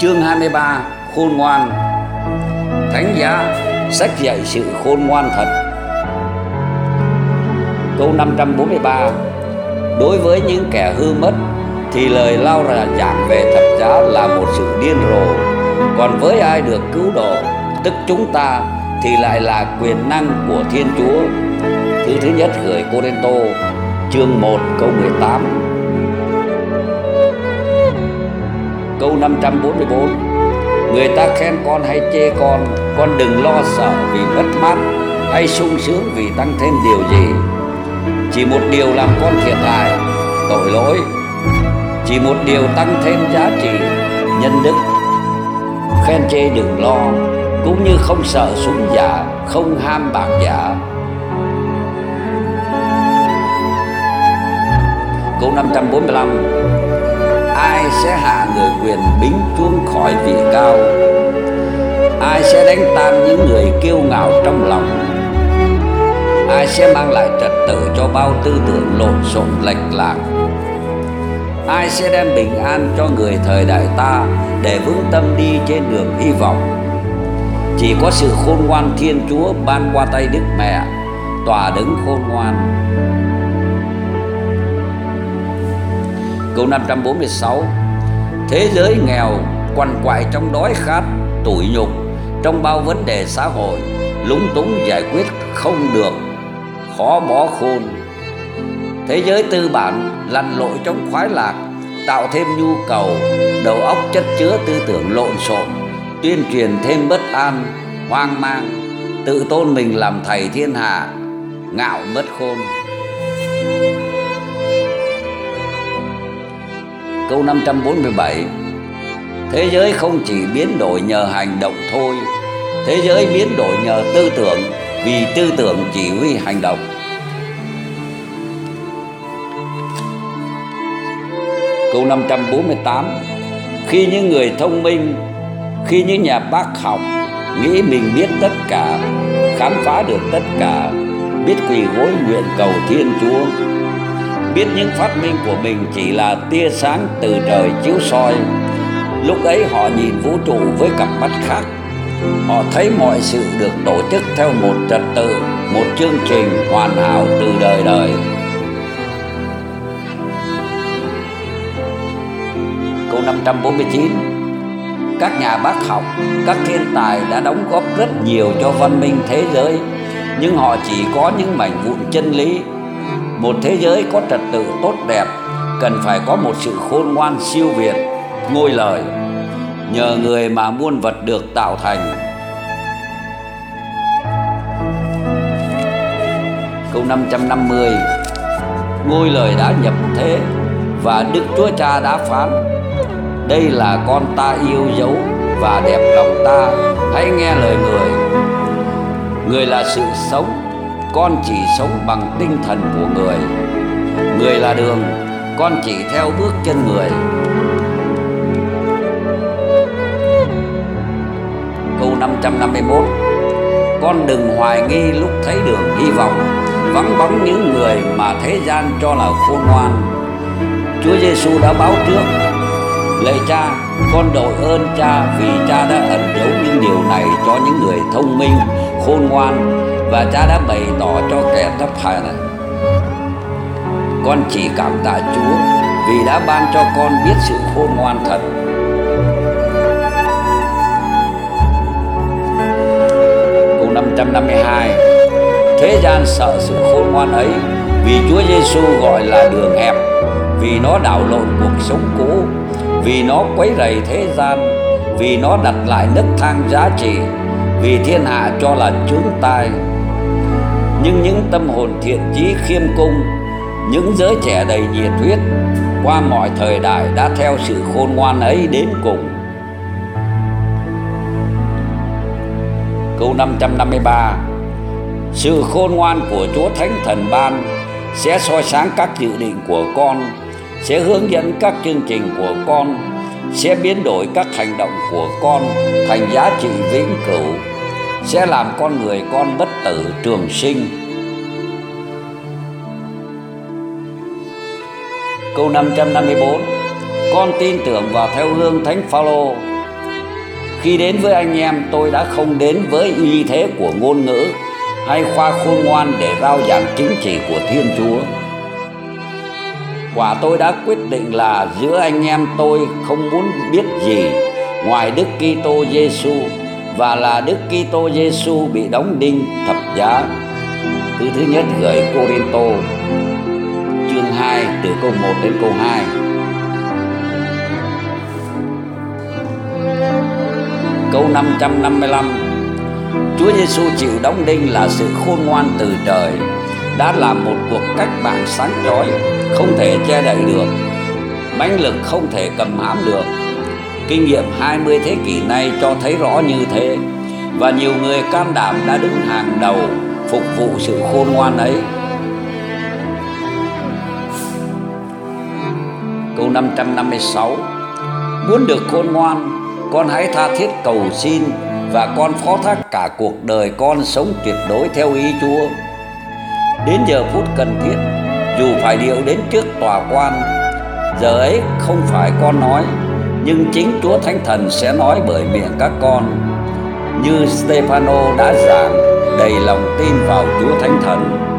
Chương 23 Khôn ngoan. Thánh giá sách dạy sự khôn ngoan thật. Câu 543 Đối với những kẻ hư mất thì lời lao ra giảng về thập giá là một sự điên rồ. Còn với ai được cứu độ, tức chúng ta thì lại là quyền năng của Thiên Chúa. Thứ thứ nhất gửi Cô Tô, chương 1 câu 18 Câu 544 Người ta khen con hay chê con Con đừng lo sợ vì mất mát, Hay sung sướng vì tăng thêm điều gì. Chỉ một điều làm con thiệt hại, Tội lỗi. Chỉ một điều tăng thêm giá trị, Nhân đức. Khen chê đừng lo, Cũng như không sợ súng giả, Không ham bạc giả. Câu 545 Ai sẽ hạ người quyền bính chuông khỏi vị cao? Ai sẽ đánh tan những người kiêu ngạo trong lòng? Ai sẽ mang lại trật tự cho bao tư tưởng lộn xộn lệch lạc? Ai sẽ đem bình an cho người thời đại ta Để vững tâm đi trên đường hy vọng? Chỉ có sự khôn ngoan Thiên Chúa ban qua tay Đức Mẹ Tòa đứng khôn ngoan. Câu 546 Thế giới nghèo quằn quại trong đói khát, tủi nhục Trong bao vấn đề xã hội Lúng túng giải quyết không được Khó bó khôn. Thế giới tư bản lăn lội trong khoái lạc Tạo thêm nhu cầu Đầu óc chất chứa tư tưởng lộn xộn Tuyên truyền thêm bất an Hoang mang Tự tôn mình làm thầy thiên hạ Ngạo mất khôn. Câu 547 Thế giới không chỉ biến đổi nhờ hành động thôi, Thế giới biến đổi nhờ tư tưởng, Vì tư tưởng chỉ huy hành động. Câu 548 Khi những người thông minh, Khi những nhà bác học Nghĩ mình biết tất cả, Khám phá được tất cả, Biết quỳ gối nguyện cầu Thiên Chúa biết những phát minh của mình chỉ là tia sáng từ trời chiếu soi. Lúc ấy họ nhìn vũ trụ với cặp mắt khác. Họ thấy mọi sự được tổ chức theo một trật tự, một chương trình hoàn hảo từ đời đời. Câu 549 các nhà bác học, các thiên tài đã đóng góp rất nhiều cho văn minh thế giới, nhưng họ chỉ có những mảnh vụn chân lý một thế giới có trật tự tốt đẹp, cần phải có một sự khôn ngoan siêu việt, ngôi lời. Nhờ người mà muôn vật được tạo thành. Câu 550 ngôi lời đã nhập thế và Đức Chúa Cha đã phán, đây là con ta yêu dấu và đẹp lòng ta, hãy nghe lời người. Người là sự sống con chỉ sống bằng tinh thần của người. Người là đường con chỉ theo bước chân người. Câu 551 con đừng hoài nghi lúc thấy đường hy vọng vắng bóng những người mà thế gian cho là khôn ngoan. Chúa Giêsu đã báo trước Lạy cha, con đội ơn cha vì cha đã ẩn giấu những điều này cho những người thông minh, khôn ngoan và cha đã bày tỏ cho kẻ thấp hèn này, con chỉ cảm tạ Chúa vì đã ban cho con biết sự khôn ngoan thật. Câu 552 thế gian sợ sự khôn ngoan ấy vì Chúa Giêsu gọi là đường hẹp, vì nó đảo lộn cuộc sống cũ, vì nó quấy rầy thế gian, vì nó đặt lại nấc thang giá trị, vì thiên hạ cho là chướng tai nhưng những tâm hồn thiện chí khiêm cung, những giới trẻ đầy nhiệt huyết, qua mọi thời đại đã theo sự khôn ngoan ấy đến cùng. Câu 553 sự khôn ngoan của Chúa Thánh Thần ban sẽ soi sáng các dự định của con, sẽ hướng dẫn các chương trình của con, sẽ biến đổi các hành động của con thành giá trị vĩnh cửu sẽ làm con người con bất tử trường sinh Câu 554 Con tin tưởng vào theo gương Thánh Phaolô Khi đến với anh em, tôi đã không đến với uy thế của ngôn ngữ hay khoa khôn ngoan để rao giảng chính trị của Thiên Chúa. Quả tôi đã quyết định là giữa anh em tôi không muốn biết gì ngoài Đức Kitô Giêsu và là Đức Kitô Giêsu bị đóng đinh thập giá. Thứ thứ nhất gửi Corinto, chương 2 từ câu 1 đến câu 2. Câu 555 Chúa Giêsu chịu đóng đinh là sự khôn ngoan từ trời, đã làm một cuộc cách mạng sáng chói, không thể che đậy được mãnh lực không thể cầm hãm được kinh nghiệm 20 thế kỷ này cho thấy rõ như thế. Và nhiều người can đảm đã đứng hàng đầu phục vụ sự khôn ngoan ấy. Câu 556 muốn được khôn ngoan con hãy tha thiết cầu xin và con phó thác cả cuộc đời con sống tuyệt đối theo ý Chúa. Đến giờ phút cần thiết, dù phải điệu đến trước tòa quan, giờ ấy không phải con nói, nhưng chính Chúa Thánh Thần sẽ nói bởi miệng các con. Như Stefano đã giảng, đầy lòng tin vào Chúa Thánh Thần